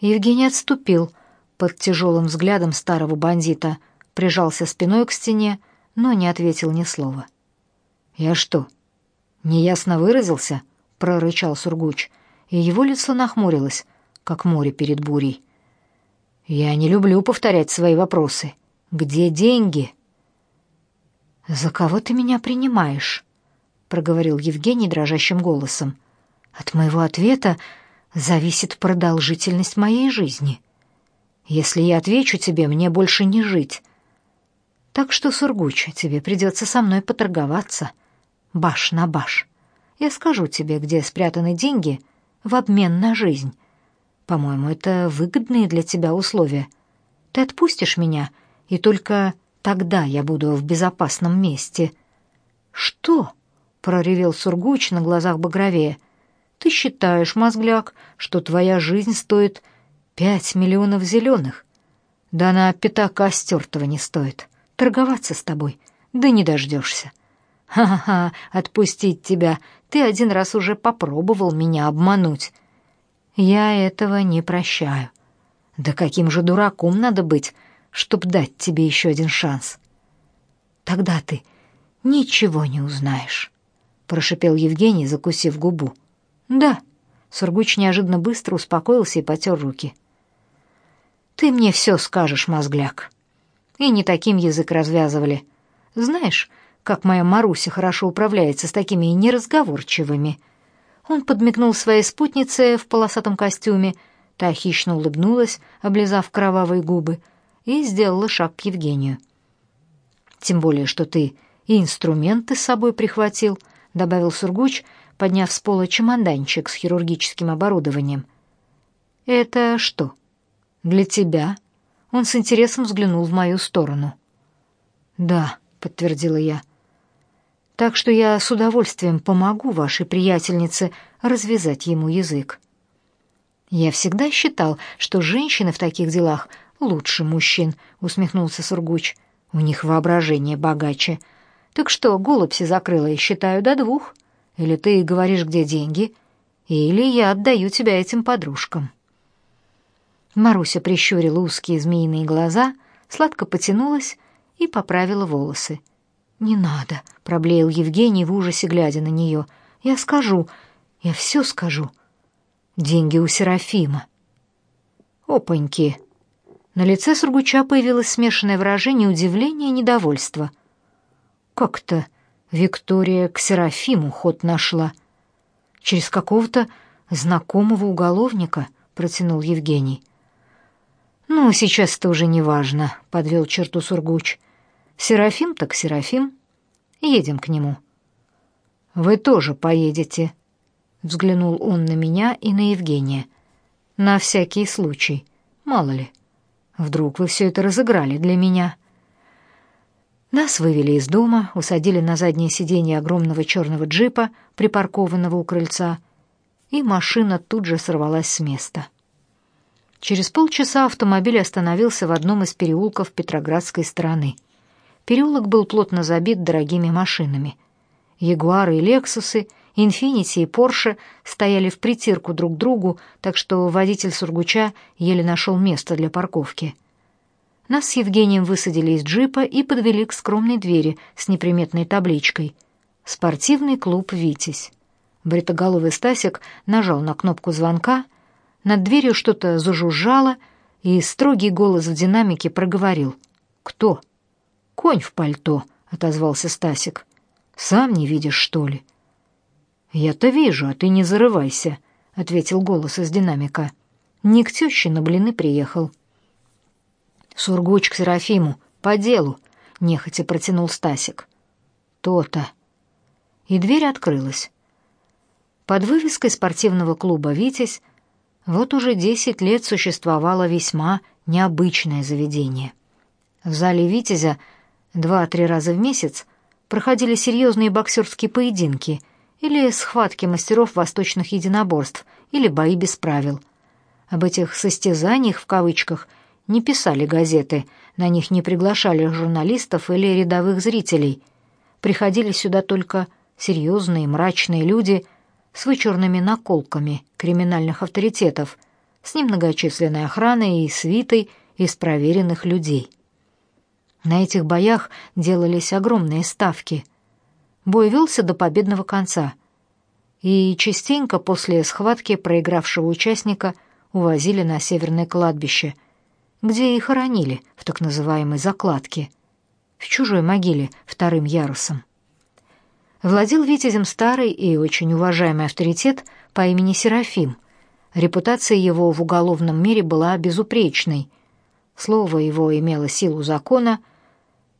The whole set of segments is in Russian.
Евгений отступил под тяжелым взглядом старого бандита, прижался спиной к стене, но не ответил ни слова. «Я что, неясно выразился?» — прорычал Сургуч, и его лицо нахмурилось, как море перед бурей. «Я не люблю повторять свои вопросы. Где деньги?» «За кого ты меня принимаешь?» — проговорил Евгений дрожащим голосом. «От моего ответа зависит продолжительность моей жизни. Если я отвечу тебе, мне больше не жить. Так что, Сургуч, тебе придется со мной поторговаться, баш на баш. Я скажу тебе, где спрятаны деньги в обмен на жизнь. По-моему, это выгодные для тебя условия. Ты отпустишь меня, и только тогда я буду в безопасном месте. Что? проревел Сургуч на глазах багровее. Ты считаешь, мозгляк, что твоя жизнь стоит пять миллионов зеленых? Да на пятака стертого не стоит. Торговаться с тобой, да не дождешься. Ха-ха, отпустить тебя. Ты один раз уже попробовал меня обмануть. Я этого не прощаю. Да каким же дураком надо быть, чтоб дать тебе еще один шанс? Тогда ты ничего не узнаешь прошипел Евгений, закусив губу. Да. Сургуч неожиданно быстро успокоился и потер руки. Ты мне все скажешь, мозгляк. И не таким язык развязывали. Знаешь, как моя Маруся хорошо управляется с такими неразговорчивыми. Он подмигнул своей спутнице в полосатом костюме, та хищно улыбнулась, облизав кровавые губы, и сделала шаг к Евгению. Тем более, что ты и инструменты с собой прихватил — добавил Сургуч, подняв с пола чемоданчик с хирургическим оборудованием. Это что? Для тебя? Он с интересом взглянул в мою сторону. Да, подтвердила я. Так что я с удовольствием помогу вашей приятельнице развязать ему язык. Я всегда считал, что женщины в таких делах лучше мужчин, усмехнулся Сургуч. У них воображение богаче. Так что, голубь закрыла и считаю до двух. Или ты говоришь, где деньги, или я отдаю тебя этим подружкам. Маруся прищурила узкие змеиные глаза, сладко потянулась и поправила волосы. «Не надо», — проблеял Евгений в ужасе, глядя на нее. «Я скажу, я все скажу. Деньги у Серафима». «Опаньки!» На лице Сургуча появилось смешанное выражение удивления и недовольства — как-то Виктория к Серафиму ход нашла. Через какого-то знакомого уголовника, протянул Евгений. Ну, сейчас это уже не важно, подвел черту Сургуч. Серафим так Серафим. Едем к нему. Вы тоже поедете, взглянул он на меня и на Евгения. На всякий случай, мало ли. Вдруг вы все это разыграли для меня. Нас вывели из дома, усадили на заднее сиденье огромного черного джипа, припаркованного у крыльца, и машина тут же сорвалась с места. Через полчаса автомобиль остановился в одном из переулков Петроградской стороны. Переулок был плотно забит дорогими машинами. Ягуары и Лексусы, Инфинити и Порше стояли в притирку друг к другу, так что водитель Сургуча еле нашел место для парковки — нас с Евгением высадили из джипа и подвели к скромной двери с неприметной табличкой «Спортивный клуб «Витязь». Бритоголовый Стасик нажал на кнопку звонка, над дверью что-то зажужжало, и строгий голос в динамике проговорил. «Кто?» «Конь в пальто», — отозвался Стасик. «Сам не видишь, что ли?» «Я-то вижу, а ты не зарывайся», — ответил голос из динамика. «Не к тёще на блины приехал». Сургуч к Серафиму, по делу, нехотя протянул Стасик. То-то. И дверь открылась. Под вывеской спортивного клуба Витязь вот уже десять лет существовало весьма необычное заведение. В зале Витязя два-три раза в месяц проходили серьезные боксерские поединки или схватки мастеров восточных единоборств или бои без правил. Об этих состязаниях в кавычках не писали газеты, на них не приглашали журналистов или рядовых зрителей. Приходили сюда только серьезные, мрачные люди с вычурными наколками криминальных авторитетов, с немногочисленной охраной и свитой из проверенных людей. На этих боях делались огромные ставки. Бой велся до победного конца, и частенько после схватки проигравшего участника увозили на северное кладбище, где и хоронили в так называемой закладке, в чужой могиле вторым ярусом. Владел витязем старый и очень уважаемый авторитет по имени Серафим. Репутация его в уголовном мире была безупречной. Слово его имело силу закона,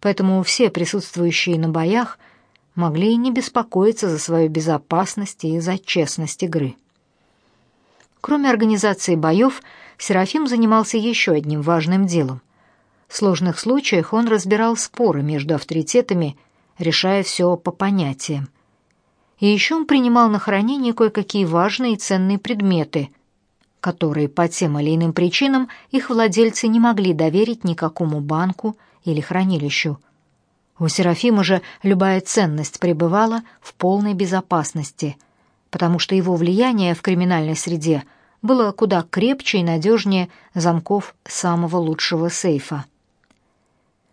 поэтому все присутствующие на боях могли не беспокоиться за свою безопасность и за честность игры. Кроме организации боев, Серафим занимался еще одним важным делом. В сложных случаях он разбирал споры между авторитетами решая все по понятиям. И еще он принимал на хранение кое-какие важные и ценные предметы, которые по тем или иным причинам их владельцы не могли доверить никакому банку или хранилищу. У Серафима же любая ценность пребывала в полной безопасности, потому что его влияние в криминальной среде было куда крепче и надежнее замков самого лучшего сейфа.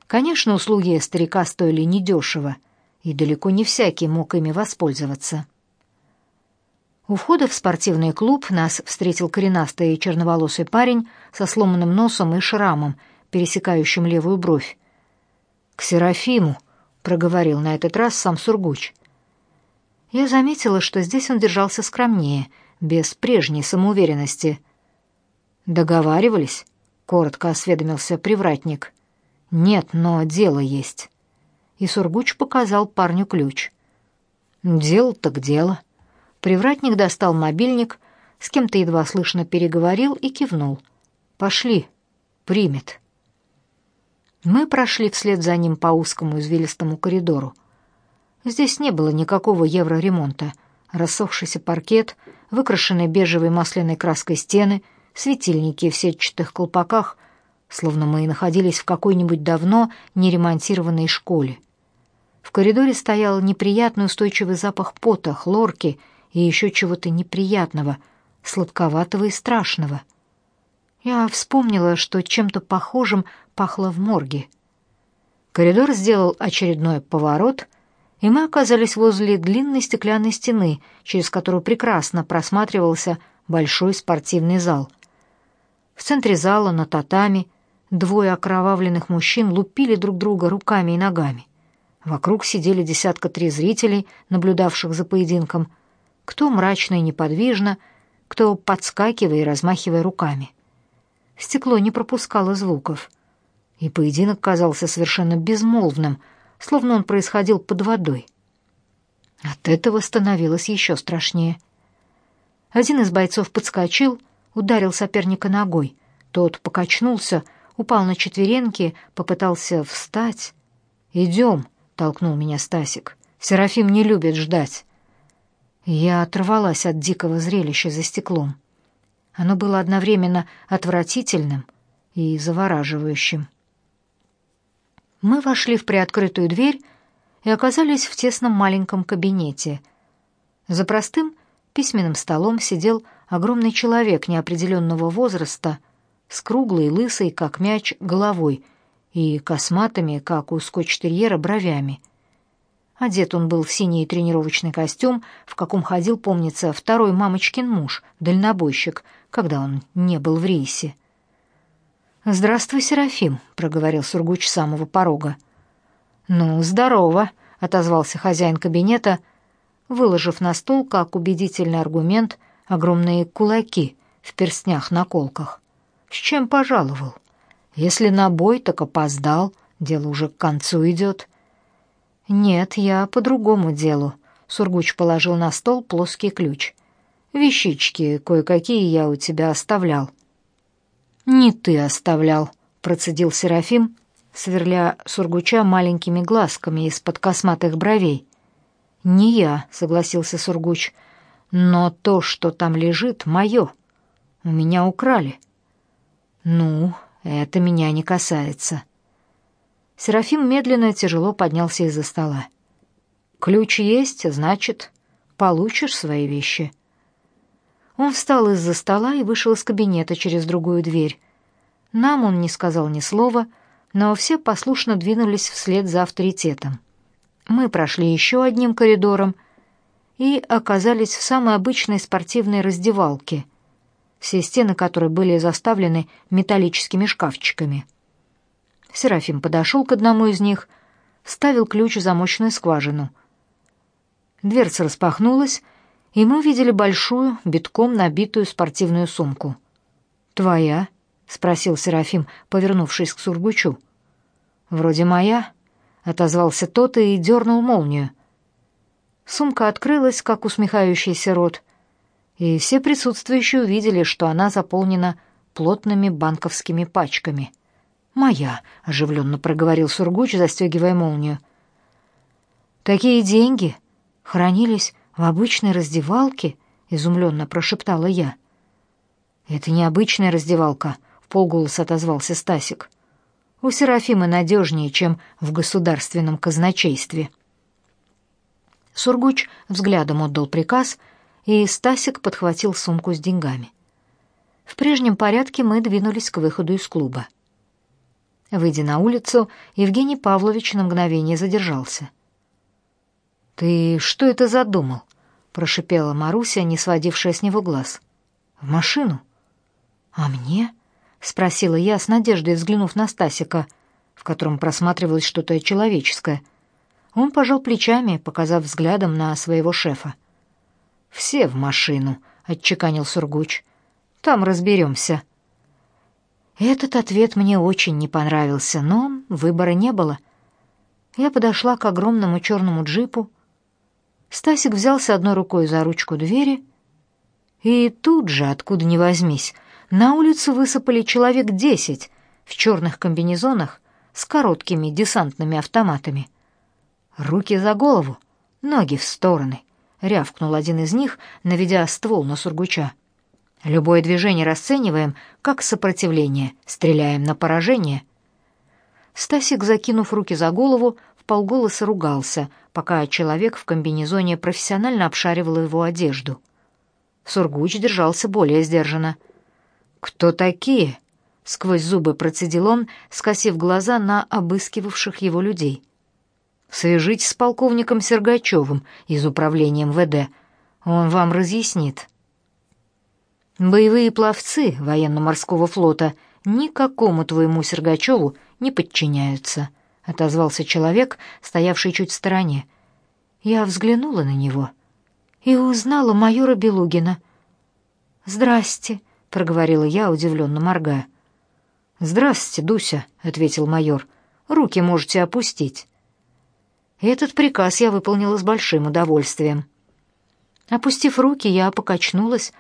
Конечно, услуги старика стоили недешево, и далеко не всякий мог ими воспользоваться. У входа в спортивный клуб нас встретил коренастый черноволосый парень со сломанным носом и шрамом, пересекающим левую бровь. «К Серафиму», — проговорил на этот раз сам Сургуч. Я заметила, что здесь он держался скромнее, без прежней самоуверенности. «Договаривались?» — коротко осведомился привратник. «Нет, но дело есть». И Сургуч показал парню ключ. «Дело так дело». Привратник достал мобильник, с кем-то едва слышно переговорил и кивнул. «Пошли, примет». Мы прошли вслед за ним по узкому извилистому коридору. Здесь не было никакого евроремонта. Рассохшийся паркет, выкрашенные бежевой масляной краской стены, светильники в сетчатых колпаках — словно мы и находились в какой-нибудь давно не ремонтированной школе. В коридоре стоял неприятный устойчивый запах пота, хлорки и еще чего-то неприятного, сладковатого и страшного. Я вспомнила, что чем-то похожим пахло в морге. Коридор сделал очередной поворот, и мы оказались возле длинной стеклянной стены, через которую прекрасно просматривался большой спортивный зал. В центре зала на татами Двое окровавленных мужчин лупили друг друга руками и ногами. Вокруг сидели десятка три зрителей, наблюдавших за поединком. Кто мрачно и неподвижно, кто подскакивая и размахивая руками. Стекло не пропускало звуков, и поединок казался совершенно безмолвным, словно он происходил под водой. От этого становилось еще страшнее. Один из бойцов подскочил, ударил соперника ногой. Тот покачнулся, упал на четвереньки, попытался встать. «Идем», — толкнул меня Стасик. «Серафим не любит ждать». Я оторвалась от дикого зрелища за стеклом. Оно было одновременно отвратительным и завораживающим. Мы вошли в приоткрытую дверь и оказались в тесном маленьком кабинете. За простым письменным столом сидел огромный человек неопределенного возраста — с круглой, лысой, как мяч, головой и косматыми, как у скотч-терьера, бровями. Одет он был в синий тренировочный костюм, в каком ходил, помнится, второй мамочкин муж, дальнобойщик, когда он не был в рейсе. «Здравствуй, Серафим», — проговорил Сургуч с самого порога. «Ну, здорово», — отозвался хозяин кабинета, выложив на стол, как убедительный аргумент, огромные кулаки в перстнях-наколках. С чем пожаловал? Если на бой, так опоздал, дело уже к концу идет. Нет, я по другому делу. Сургуч положил на стол плоский ключ. Вещички кое-какие я у тебя оставлял. Не ты оставлял, процедил Серафим, сверля Сургуча маленькими глазками из-под косматых бровей. Не я, согласился Сургуч. Но то, что там лежит, мое. У меня украли. «Ну, это меня не касается». Серафим медленно и тяжело поднялся из-за стола. «Ключ есть, значит, получишь свои вещи». Он встал из-за стола и вышел из кабинета через другую дверь. Нам он не сказал ни слова, но все послушно двинулись вслед за авторитетом. Мы прошли еще одним коридором и оказались в самой обычной спортивной раздевалке, все стены которой были заставлены металлическими шкафчиками. Серафим подошел к одному из них, вставил ключ в замочную скважину. Дверца распахнулась, и мы увидели большую, битком набитую спортивную сумку. «Твоя?» — спросил Серафим, повернувшись к Сургучу. «Вроде моя», — отозвался тот и дернул молнию. Сумка открылась, как усмехающийся рот, и все присутствующие увидели, что она заполнена плотными банковскими пачками. «Моя», — оживленно проговорил Сургуч, застегивая молнию. «Такие деньги хранились в обычной раздевалке?» — изумленно прошептала я. «Это не обычная раздевалка», — в полголоса отозвался Стасик. «У Серафима надежнее, чем в государственном казначействе». Сургуч взглядом отдал приказ, и Стасик подхватил сумку с деньгами. В прежнем порядке мы двинулись к выходу из клуба. Выйдя на улицу, Евгений Павлович на мгновение задержался. «Ты что это задумал?» — прошипела Маруся, не сводившая с него глаз. «В машину?» «А мне?» — спросила я с надеждой, взглянув на Стасика, в котором просматривалось что-то человеческое — он пожал плечами, показав взглядом на своего шефа. «Все в машину», — отчеканил Сургуч. «Там разберемся». Этот ответ мне очень не понравился, но выбора не было. Я подошла к огромному черному джипу. Стасик взялся одной рукой за ручку двери, и тут же, откуда ни возьмись, на улицу высыпали человек десять в черных комбинезонах с короткими десантными автоматами. Руки за голову, ноги в стороны, рявкнул один из них, наведя ствол на Сургуча. Любое движение расцениваем как сопротивление, стреляем на поражение. Стасик, закинув руки за голову, в полголоса ругался, пока человек в комбинезоне профессионально обшаривал его одежду. Сургуч держался более сдержанно. «Кто такие?» — сквозь зубы процедил он, скосив глаза на обыскивавших его людей. Свяжитесь с полковником Сергачевым из управления МВД. Он вам разъяснит. Боевые пловцы военно-морского флота никакому твоему Сергачеву не подчиняются, отозвался человек, стоявший чуть в стороне. Я взглянула на него и узнала майора Белугина. «Здрасте», — проговорила я, удивленно моргая. «Здравствуйте, Дуся», — ответил майор. «Руки можете опустить». Этот приказ я выполнила с большим удовольствием. Опустив руки, я покачнулась.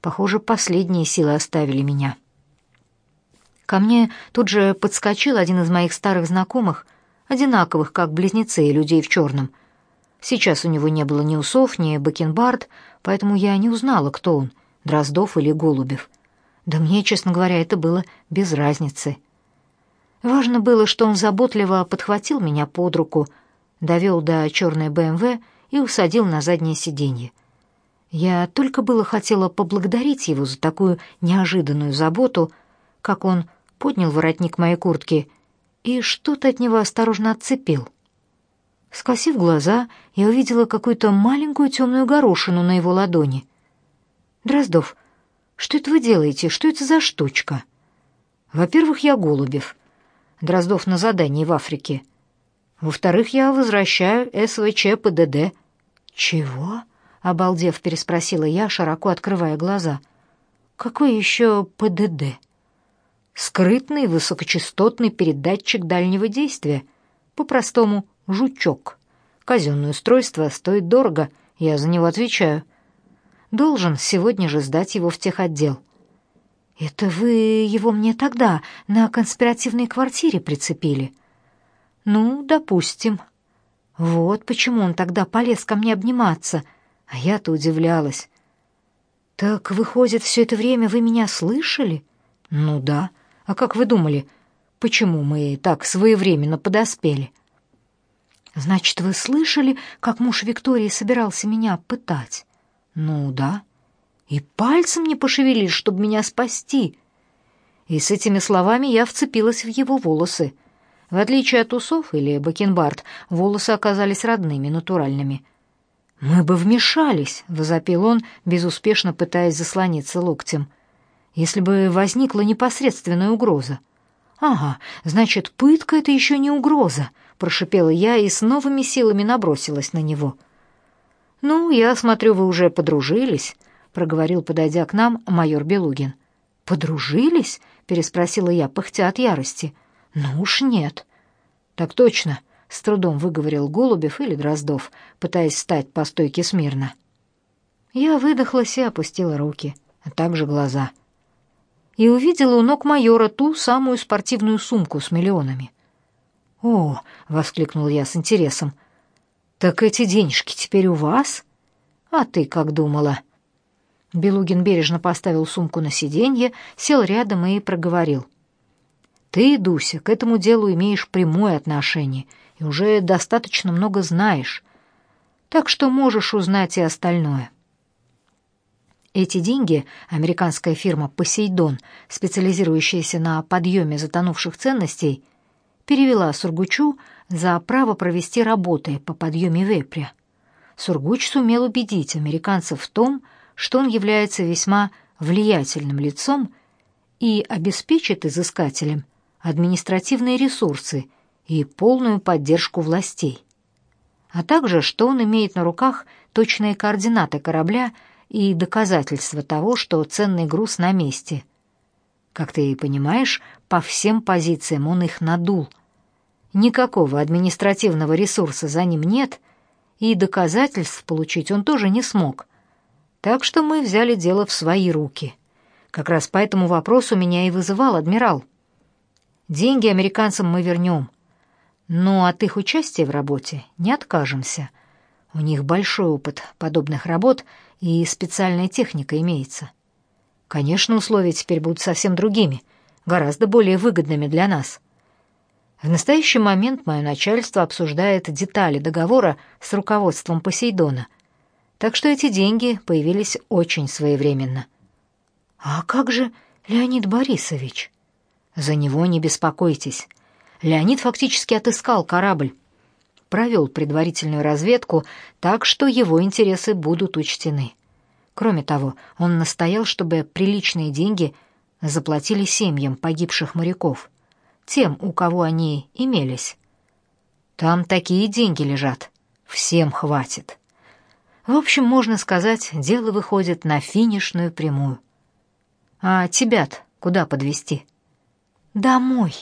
Похоже, последние силы оставили меня. Ко мне тут же подскочил один из моих старых знакомых, одинаковых, как близнецы и людей в черном. Сейчас у него не было ни усов, ни бакенбард, поэтому я не узнала, кто он, Дроздов или Голубев. Да мне, честно говоря, это было без разницы. Важно было, что он заботливо подхватил меня под руку — довел до черной БМВ и усадил на заднее сиденье. Я только было хотела поблагодарить его за такую неожиданную заботу, как он поднял воротник моей куртки и что-то от него осторожно отцепил. Скосив глаза, я увидела какую-то маленькую темную горошину на его ладони. «Дроздов, что это вы делаете? Что это за штучка?» «Во-первых, я Голубев. Дроздов на задании в Африке. Во-вторых, я возвращаю СВЧ ПДД. Чего? обалдев переспросила я, широко открывая глаза. Какой еще ПДД? Скрытный высокочастотный передатчик дальнего действия, по-простому жучок. Казенное устройство стоит дорого, я за него отвечаю. Должен сегодня же сдать его в техотдел. Это вы его мне тогда на конспиративной квартире прицепили? Ну, допустим. Вот почему он тогда полез ко мне обниматься, а я-то удивлялась. Так выходит, все это время вы меня слышали? Ну да. А как вы думали, почему мы так своевременно подоспели? Значит, вы слышали, как муж Виктории собирался меня пытать? Ну да. и пальцем не пошевелишь, чтобы меня спасти. И с этими словами я вцепилась в его волосы. В отличие от усов или бакенбард, волосы оказались родными, натуральными. «Мы бы вмешались», — возопил он, безуспешно пытаясь заслониться локтем, «если бы возникла непосредственная угроза». «Ага, значит, пытка — это еще не угроза», — прошипела я и с новыми силами набросилась на него. «Ну, я смотрю, вы уже подружились», — проговорил, подойдя к нам, майор Белугин. «Подружились?» — переспросила я, пыхтя от ярости. «Ну уж нет». «Так точно», — с трудом выговорил Голубев или Дроздов, пытаясь встать по стойке смирно. Я выдохлась и опустила руки, а также глаза. И увидела у ног майора ту самую спортивную сумку с миллионами. «О!» — воскликнул я с интересом. «Так эти денежки теперь у вас?» «А ты как думала?» Белугин бережно поставил сумку на сиденье, сел рядом и проговорил. «Ты, Дуся, к этому делу имеешь прямое отношение и уже достаточно много знаешь, так что можешь узнать и остальное». Эти деньги американская фирма «Посейдон», специализирующаяся на подъеме затонувших ценностей, перевела Сургучу за право провести работы по подъеме вепря. Сургуч сумел убедить американцев в том, что он является весьма влиятельным лицом и обеспечит изыскателям административные ресурсы и полную поддержку властей, а также что он имеет на руках точные координаты корабля и доказательства того, что ценный груз на месте. Как ты и понимаешь, по всем позициям он их надул. Никакого административного ресурса за ним нет, и доказательств получить он тоже не смог. Так что мы взяли дело в свои руки. Как раз по этому вопросу меня и вызывал адмирал. Деньги американцам мы вернем, но от их участия в работе не откажемся. У них большой опыт подобных работ и специальная техника имеется. Конечно, условия теперь будут совсем другими, гораздо более выгодными для нас. В настоящий момент мое начальство обсуждает детали договора с руководством Посейдона — так что эти деньги появились очень своевременно. А как же Леонид Борисович? За него не беспокойтесь. Леонид фактически отыскал корабль, провел предварительную разведку, так что его интересы будут учтены. Кроме того, он настоял, чтобы приличные деньги заплатили семьям погибших моряков, тем, у кого они имелись. Там такие деньги лежат, всем хватит. В общем, можно сказать, дело выходит на финишную прямую. А тебя куда подвести? Домой.